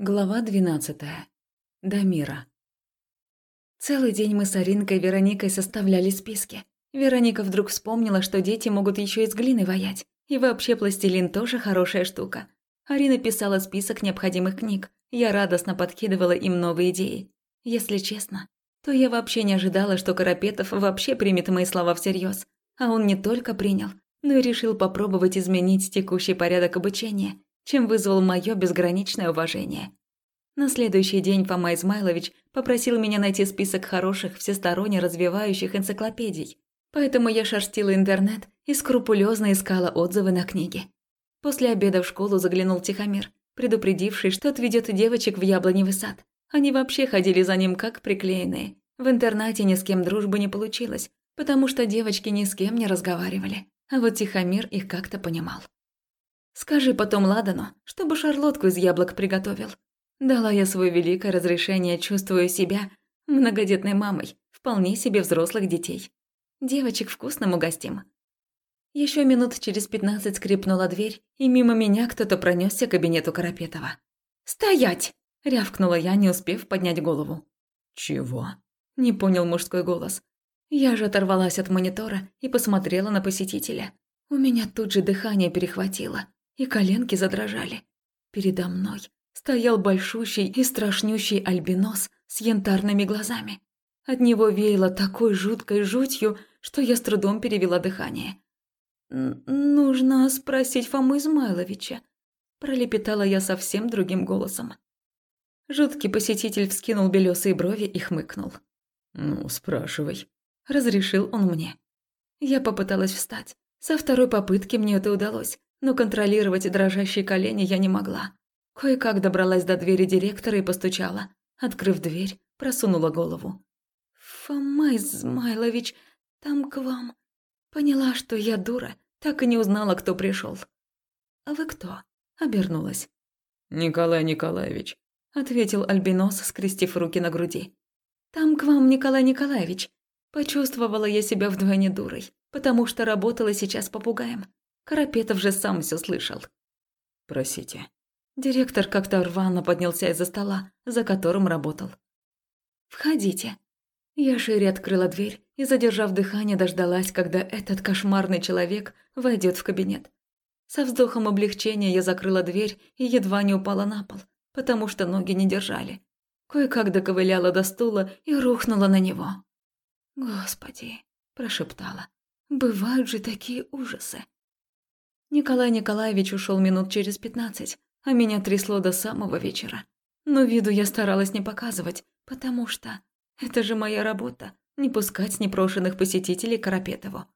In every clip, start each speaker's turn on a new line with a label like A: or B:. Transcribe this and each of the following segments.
A: Глава двенадцатая. Дамира. Целый день мы с Аринкой и Вероникой составляли списки. Вероника вдруг вспомнила, что дети могут еще из глины ваять. И вообще пластилин тоже хорошая штука. Арина писала список необходимых книг. Я радостно подкидывала им новые идеи. Если честно, то я вообще не ожидала, что Карапетов вообще примет мои слова всерьез. А он не только принял, но и решил попробовать изменить текущий порядок обучения – чем вызвал мое безграничное уважение. На следующий день Фома Измайлович попросил меня найти список хороших, всесторонне развивающих энциклопедий. Поэтому я шерстила интернет и скрупулезно искала отзывы на книги. После обеда в школу заглянул Тихомир, предупредивший, что отведет девочек в яблоневый сад. Они вообще ходили за ним как приклеенные. В интернате ни с кем дружбы не получилось, потому что девочки ни с кем не разговаривали. А вот Тихомир их как-то понимал. Скажи потом Ладану, чтобы шарлотку из яблок приготовил. Дала я свое великое разрешение, чувствую себя многодетной мамой, вполне себе взрослых детей. Девочек вкусным угостим. Еще минут через пятнадцать скрипнула дверь, и мимо меня кто-то пронесся к кабинету Карапетова. «Стоять!» – рявкнула я, не успев поднять голову.
B: «Чего?»
A: – не понял мужской голос. Я же оторвалась от монитора и посмотрела на посетителя. У меня тут же дыхание перехватило и коленки задрожали. Передо мной стоял большущий и страшнющий альбинос с янтарными глазами. От него веяло такой жуткой жутью, что я с трудом перевела дыхание. «Нужно спросить Фому Измайловича», – пролепетала я совсем другим голосом. Жуткий посетитель вскинул белесые брови и хмыкнул.
B: «Ну, спрашивай», –
A: разрешил он мне. Я попыталась встать. Со второй попытки мне это удалось, но контролировать дрожащие колени я не могла. Кое-как добралась до двери директора и постучала. Открыв дверь, просунула голову. «Фома Измайлович, там к вам». Поняла, что я дура, так и не узнала, кто пришел. «А вы кто?» – обернулась.
B: «Николай Николаевич», –
A: ответил Альбинос, скрестив руки на груди. «Там к вам Николай Николаевич». Почувствовала я себя вдвойне дурой, потому что работала сейчас попугаем. Карапетов же сам все слышал.
B: «Просите».
A: Директор как-то рвано поднялся из-за стола, за которым работал. «Входите». Я шире открыла дверь и, задержав дыхание, дождалась, когда этот кошмарный человек войдет в кабинет. Со вздохом облегчения я закрыла дверь и едва не упала на пол, потому что ноги не держали. Кое-как доковыляла до стула и рухнула на него. «Господи», – прошептала, – «бывают же такие ужасы». Николай Николаевич ушел минут через пятнадцать, а меня трясло до самого вечера. Но виду я старалась не показывать, потому что это же моя работа – не пускать непрошенных посетителей Карапетову.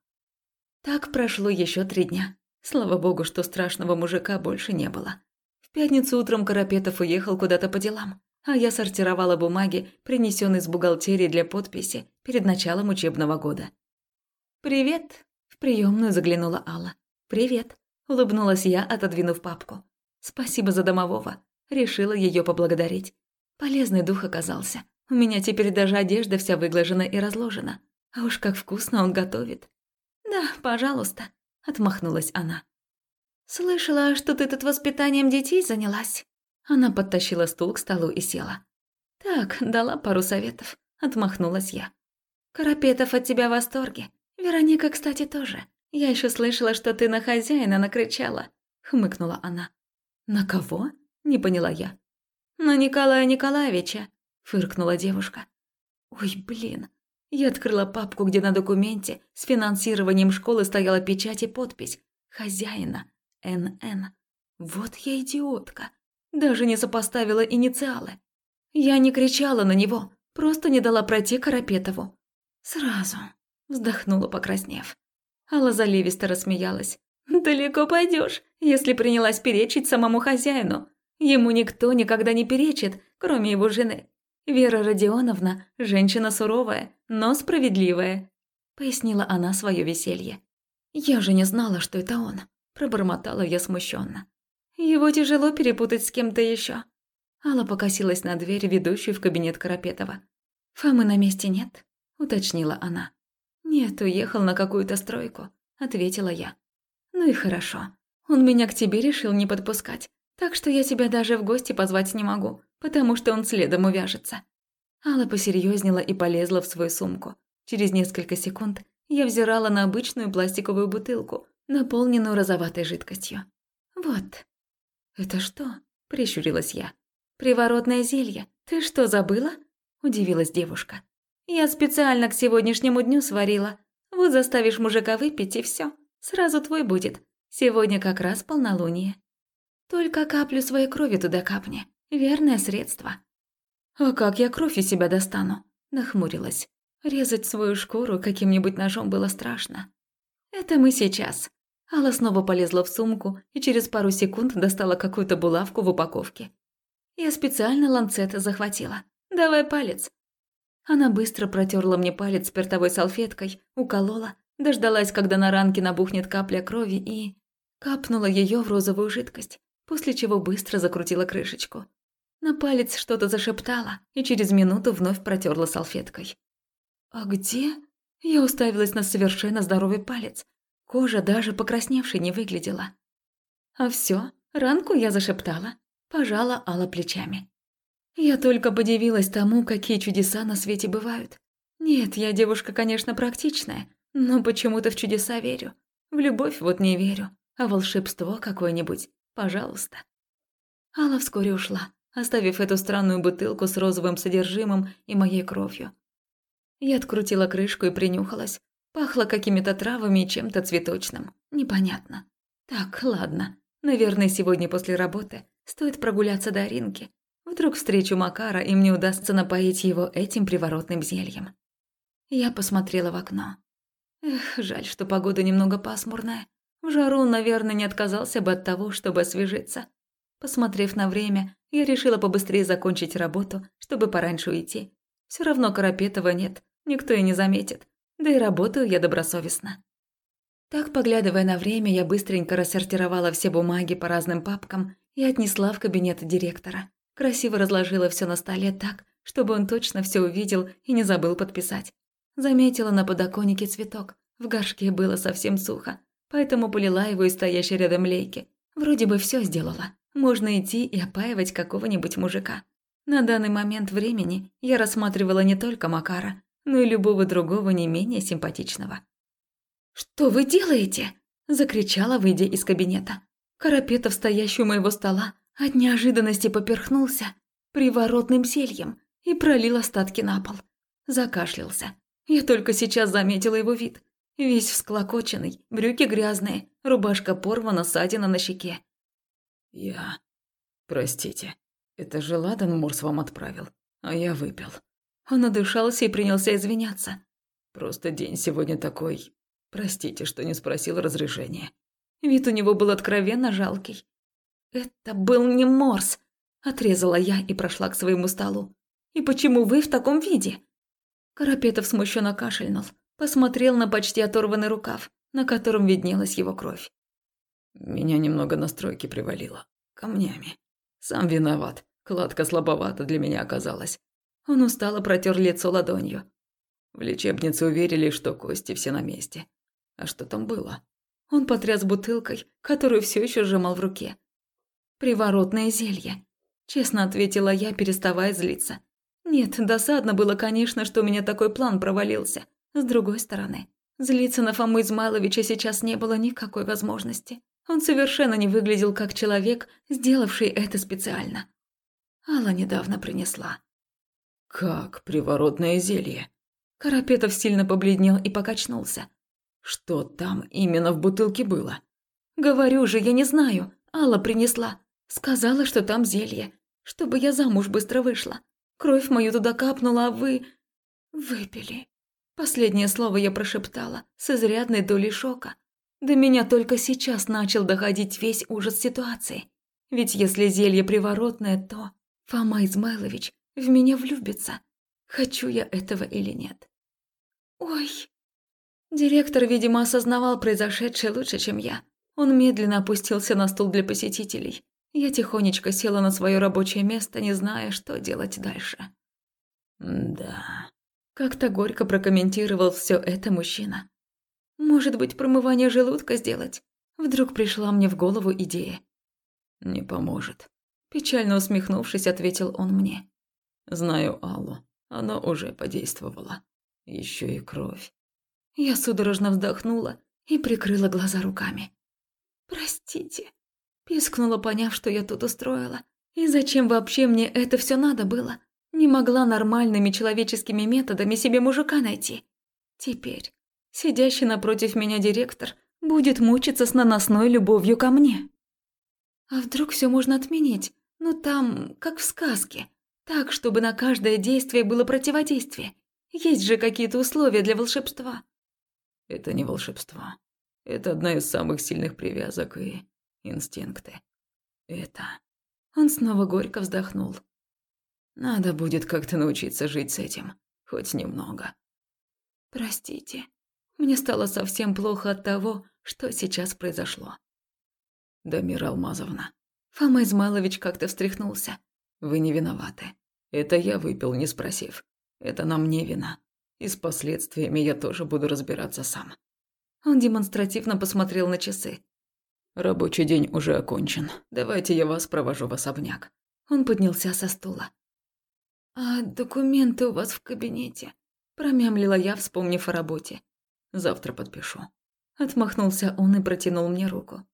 A: Так прошло еще три дня. Слава богу, что страшного мужика больше не было. В пятницу утром Карапетов уехал куда-то по делам, а я сортировала бумаги, принесенные с бухгалтерии для подписи перед началом учебного года. «Привет!» – в приемную заглянула Алла. «Привет!» Улыбнулась я, отодвинув папку. Спасибо за домового. Решила ее поблагодарить. Полезный дух оказался. У меня теперь даже одежда вся выглажена и разложена. А уж как вкусно он готовит. «Да, пожалуйста», – отмахнулась она. «Слышала, что ты тут воспитанием детей занялась?» Она подтащила стул к столу и села. «Так, дала пару советов», – отмахнулась я. «Карапетов от тебя в восторге. Вероника, кстати, тоже. «Я еще слышала, что ты на хозяина накричала», — хмыкнула она. «На кого?» — не поняла я. «На Николая Николаевича», — фыркнула девушка. «Ой, блин». Я открыла папку, где на документе с финансированием школы стояла печать и подпись «Хозяина. НН». Вот я идиотка. Даже не сопоставила инициалы. Я не кричала на него, просто не дала пройти Карапетову. Сразу. Вздохнула, покраснев. Алла заливисто рассмеялась. «Далеко пойдешь, если принялась перечить самому хозяину. Ему никто никогда не перечит, кроме его жены. Вера Родионовна – женщина суровая, но справедливая», – пояснила она свое веселье. «Я же не знала, что это он», – пробормотала я смущенно. «Его тяжело перепутать с кем-то еще. Алла покосилась на дверь, ведущую в кабинет Карапетова. «Фомы на месте нет?» – уточнила она. «Нет, уехал на какую-то стройку», – ответила я. «Ну и хорошо. Он меня к тебе решил не подпускать. Так что я тебя даже в гости позвать не могу, потому что он следом увяжется». Алла посерьезнела и полезла в свою сумку. Через несколько секунд я взирала на обычную пластиковую бутылку, наполненную розоватой жидкостью. «Вот». «Это что?» – прищурилась я. «Приворотное зелье. Ты что, забыла?» – удивилась девушка. «Я специально к сегодняшнему дню сварила. Вот заставишь мужика выпить, и все. Сразу твой будет. Сегодня как раз полнолуние. Только каплю своей крови туда капни. Верное средство». «А как я кровь из себя достану?» – нахмурилась. Резать свою шкуру каким-нибудь ножом было страшно. «Это мы сейчас». Алла снова полезла в сумку и через пару секунд достала какую-то булавку в упаковке. Я специально ланцет захватила. Давай палец. Она быстро протерла мне палец спиртовой салфеткой, уколола, дождалась, когда на ранке набухнет капля крови и... Капнула ее в розовую жидкость, после чего быстро закрутила крышечку. На палец что-то зашептала и через минуту вновь протерла салфеткой. «А где?» Я уставилась на совершенно здоровый палец. Кожа даже покрасневшей не выглядела. А все, ранку я зашептала, пожала Алла плечами. Я только подивилась тому, какие чудеса на свете бывают. Нет, я девушка, конечно, практичная, но почему-то в чудеса верю. В любовь вот не верю, а волшебство какое-нибудь, пожалуйста. Алла вскоре ушла, оставив эту странную бутылку с розовым содержимым и моей кровью. Я открутила крышку и принюхалась. Пахло какими-то травами и чем-то цветочным. Непонятно. Так, ладно. Наверное, сегодня после работы стоит прогуляться до Аринки. Вдруг встречу Макара, и мне удастся напоить его этим приворотным зельем. Я посмотрела в окно. Эх, жаль, что погода немного пасмурная. В жару он, наверное, не отказался бы от того, чтобы освежиться. Посмотрев на время, я решила побыстрее закончить работу, чтобы пораньше уйти. Все равно Карапетова нет, никто и не заметит. Да и работаю я добросовестно. Так, поглядывая на время, я быстренько рассортировала все бумаги по разным папкам и отнесла в кабинет директора. Красиво разложила все на столе так, чтобы он точно все увидел и не забыл подписать. Заметила на подоконнике цветок. В горшке было совсем сухо, поэтому полила его из стоящей рядом лейки. Вроде бы все сделала. Можно идти и опаивать какого-нибудь мужика. На данный момент времени я рассматривала не только Макара, но и любого другого не менее симпатичного. «Что вы делаете?» – закричала, выйдя из кабинета. Карапетов, стоящий у моего стола, от неожиданности поперхнулся приворотным зельем и пролил остатки на пол. Закашлялся. Я только сейчас заметила его вид. Весь всклокоченный, брюки грязные, рубашка порвана, ссадина на щеке.
B: «Я... Простите, это же Ладан Морс вам отправил, а я выпил».
A: Он надышался и принялся извиняться.
B: «Просто день сегодня такой. Простите, что не спросил разрешения».
A: Вид у него был откровенно жалкий. «Это был не Морс», – отрезала я и прошла к своему столу. «И почему вы в таком виде?» Карапетов смущенно кашельнул, посмотрел на почти оторванный рукав, на котором виднелась его кровь.
B: «Меня немного настройки привалило. Камнями. Сам виноват. Кладка слабовата для меня оказалась».
A: Он устало протер лицо ладонью.
B: В лечебнице уверили, что кости все на месте. А что там было?
A: Он потряс бутылкой, которую все еще сжимал в руке. «Приворотное зелье», – честно ответила я, переставая злиться. Нет, досадно было, конечно, что у меня такой план провалился. С другой стороны, злиться на Фому Измайловича сейчас не было никакой возможности. Он совершенно не выглядел как человек, сделавший это специально. Алла недавно принесла.
B: «Как приворотное зелье?»
A: Карапетов сильно побледнел и покачнулся.
B: «Что там именно в бутылке было?»
A: «Говорю же, я не знаю. Алла принесла. Сказала, что там зелье. Чтобы я замуж быстро вышла. Кровь мою туда капнула, а вы... Выпили. Последнее слово я прошептала, с изрядной долей шока. До меня только сейчас начал доходить весь ужас ситуации. Ведь если зелье приворотное, то Фома Измайлович в меня влюбится. Хочу я этого или нет. Ой. Директор, видимо, осознавал произошедшее лучше, чем я. Он медленно опустился на стул для посетителей. Я тихонечко села на свое рабочее место, не зная, что делать дальше.
B: «Да...»
A: Как-то горько прокомментировал все это мужчина. «Может быть, промывание желудка сделать?» Вдруг пришла мне в голову идея.
B: Не поможет.
A: Печально усмехнувшись, ответил он мне.
B: Знаю Аллу. Оно уже подействовало. Еще и кровь.
A: Я судорожно вздохнула и прикрыла глаза руками. «Простите», – пискнула, поняв, что я тут устроила. «И зачем вообще мне это все надо было? Не могла нормальными человеческими методами себе мужика найти. Теперь сидящий напротив меня директор будет мучиться с наносной любовью ко мне. А вдруг все можно отменить? Ну там, как в сказке. Так, чтобы на каждое действие было противодействие. Есть же какие-то условия для волшебства.
B: Это не волшебство. Это одна из самых сильных привязок и инстинкты. Это...
A: Он снова горько вздохнул.
B: Надо будет как-то научиться жить с этим. Хоть немного.
A: Простите. Мне стало совсем плохо от того, что сейчас произошло.
B: Дамира Алмазовна.
A: Фома Измайлович как-то встряхнулся.
B: Вы не виноваты. Это я выпил, не спросив. Это на мне вина. И с последствиями я тоже буду разбираться сам.
A: Он демонстративно посмотрел на часы.
B: Рабочий день уже окончен. Давайте я вас провожу в особняк.
A: Он поднялся со стула. «А документы у вас в кабинете?» Промямлила я, вспомнив о работе.
B: «Завтра подпишу».
A: Отмахнулся он и протянул мне руку.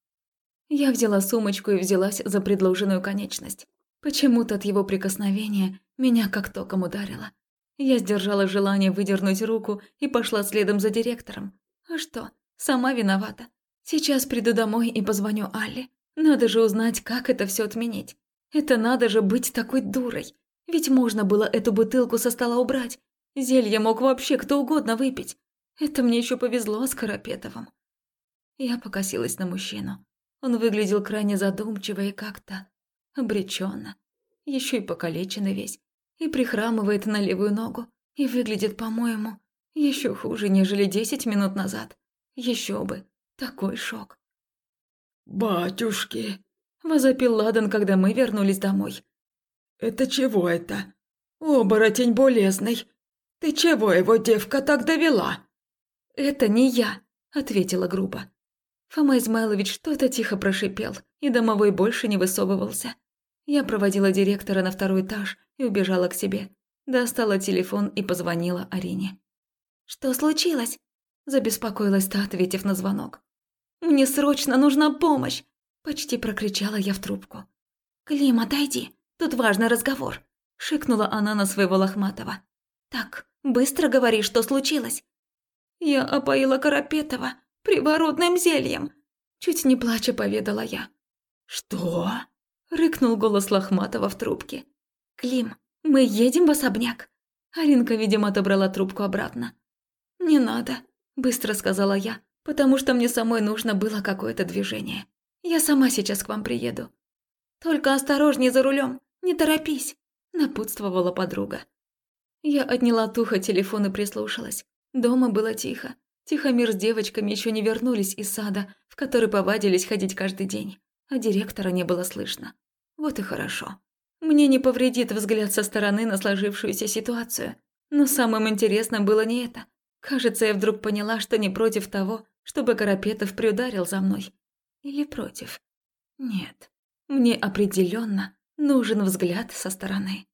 A: Я взяла сумочку и взялась за предложенную конечность. Почему-то от его прикосновения меня как током ударило. Я сдержала желание выдернуть руку и пошла следом за директором. А что, сама виновата. Сейчас приду домой и позвоню Алле. Надо же узнать, как это все отменить. Это надо же быть такой дурой. Ведь можно было эту бутылку со стола убрать. Зелье мог вообще кто угодно выпить. Это мне еще повезло с Карапетовым. Я покосилась на мужчину. Он выглядел крайне задумчиво и как-то обреченно. Еще и покалеченный весь. И прихрамывает на левую ногу. И выглядит, по-моему, еще хуже, нежели десять минут назад. Еще бы. Такой шок.
C: «Батюшки!»
A: – возопил Ладан, когда мы вернулись домой.
C: «Это чего это? Оборотень болезный. Ты чего его, девка, так довела?»
A: «Это не я», – ответила грубо. Фома Измайлович что-то тихо прошипел, и домовой больше не высовывался. Я проводила директора на второй этаж и убежала к себе. Достала телефон и позвонила Арине. «Что случилось?» – забеспокоилась та, ответив на звонок. «Мне срочно нужна помощь!» – почти прокричала я в трубку. «Клим, отойди!» Тут важный разговор», – шикнула она на своего Лохматова. «Так, быстро говори, что случилось». «Я опоила Карапетова приворотным зельем», – чуть не плача поведала я.
C: «Что?»
A: – рыкнул голос Лохматова в трубке. «Клим, мы едем в особняк». Аринка, видимо, отобрала трубку обратно. «Не надо», – быстро сказала я, потому что мне самой нужно было какое-то движение. «Я сама сейчас к вам приеду. Только осторожнее за рулем. «Не торопись», – напутствовала подруга. Я отняла от уха телефон и прислушалась. Дома было тихо. Тихомир с девочками еще не вернулись из сада, в который повадились ходить каждый день, а директора не было слышно. Вот и хорошо. Мне не повредит взгляд со стороны на сложившуюся ситуацию. Но самым интересным было не это. Кажется, я вдруг поняла, что не против того, чтобы Карапетов приударил за мной. Или против? Нет. Мне определенно нужен взгляд со стороны.